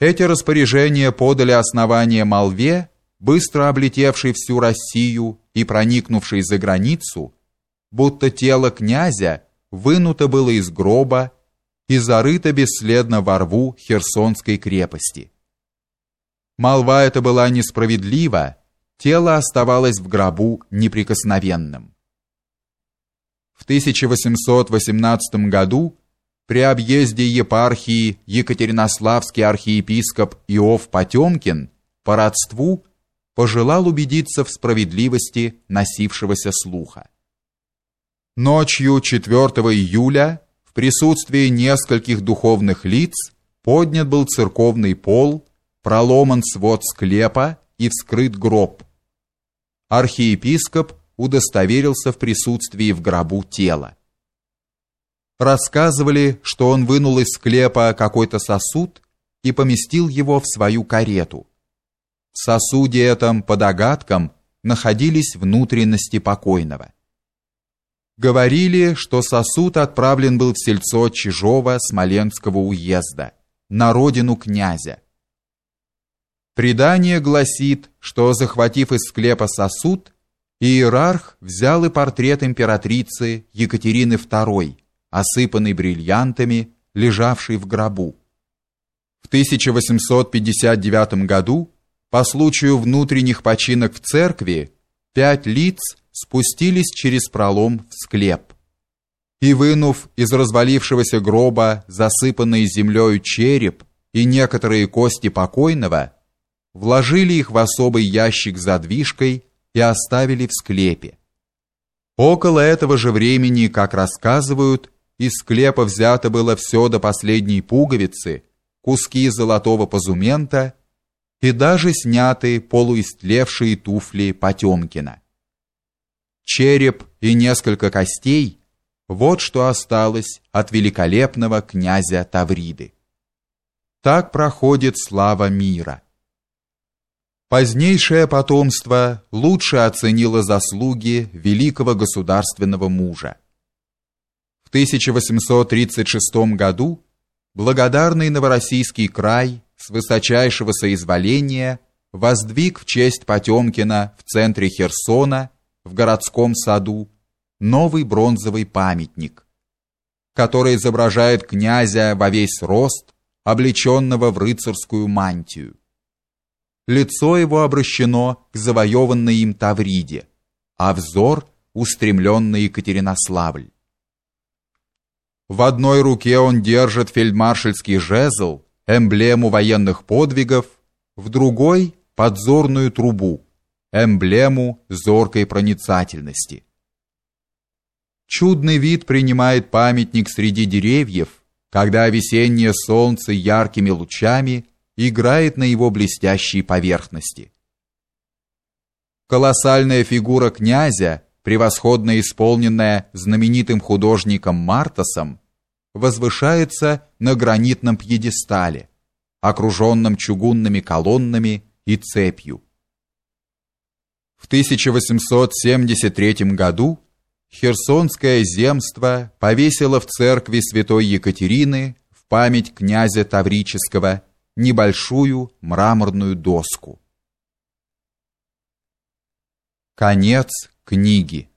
Эти распоряжения подали основание молве, быстро облетевшей всю Россию и проникнувшей за границу, будто тело князя вынуто было из гроба и зарыто бесследно во рву Херсонской крепости. Молва эта была несправедлива, тело оставалось в гробу неприкосновенным. В 1818 году при объезде епархии Екатеринославский архиепископ Иов Потемкин по родству пожелал убедиться в справедливости носившегося слуха. Ночью 4 июля в присутствии нескольких духовных лиц поднят был церковный пол, проломан свод склепа и вскрыт гроб. Архиепископ удостоверился в присутствии в гробу тела. Рассказывали, что он вынул из склепа какой-то сосуд и поместил его в свою карету. В сосуде этом, по догадкам, находились внутренности покойного. Говорили, что сосуд отправлен был в сельцо Чижова Смоленского уезда, на родину князя. Предание гласит, что, захватив из склепа сосуд, иерарх взял и портрет императрицы Екатерины II, осыпанный бриллиантами, лежавший в гробу. В 1859 году, по случаю внутренних починок в церкви, пять лиц спустились через пролом в склеп. И вынув из развалившегося гроба засыпанный землей череп и некоторые кости покойного, вложили их в особый ящик с задвижкой и оставили в склепе. Около этого же времени, как рассказывают, из склепа взято было все до последней пуговицы, куски золотого позумента и даже снятые полуистлевшие туфли Потемкина. Череп и несколько костей – вот что осталось от великолепного князя Тавриды. Так проходит слава мира. Позднейшее потомство лучше оценило заслуги великого государственного мужа. 1836 году благодарный Новороссийский край с высочайшего соизволения воздвиг в честь Потемкина в центре Херсона, в городском саду, новый бронзовый памятник, который изображает князя во весь рост, облеченного в рыцарскую мантию. Лицо его обращено к завоеванной им Тавриде, а взор устремлен на Екатеринославль. В одной руке он держит фельдмаршальский жезл, эмблему военных подвигов, в другой подзорную трубу, эмблему зоркой проницательности. Чудный вид принимает памятник среди деревьев, когда весеннее солнце яркими лучами играет на его блестящей поверхности. Колоссальная фигура князя превосходно исполненная знаменитым художником Мартасом, возвышается на гранитном пьедестале, окруженном чугунными колоннами и цепью. В 1873 году Херсонское земство повесило в церкви Святой Екатерины в память князя Таврического небольшую мраморную доску. Конец книги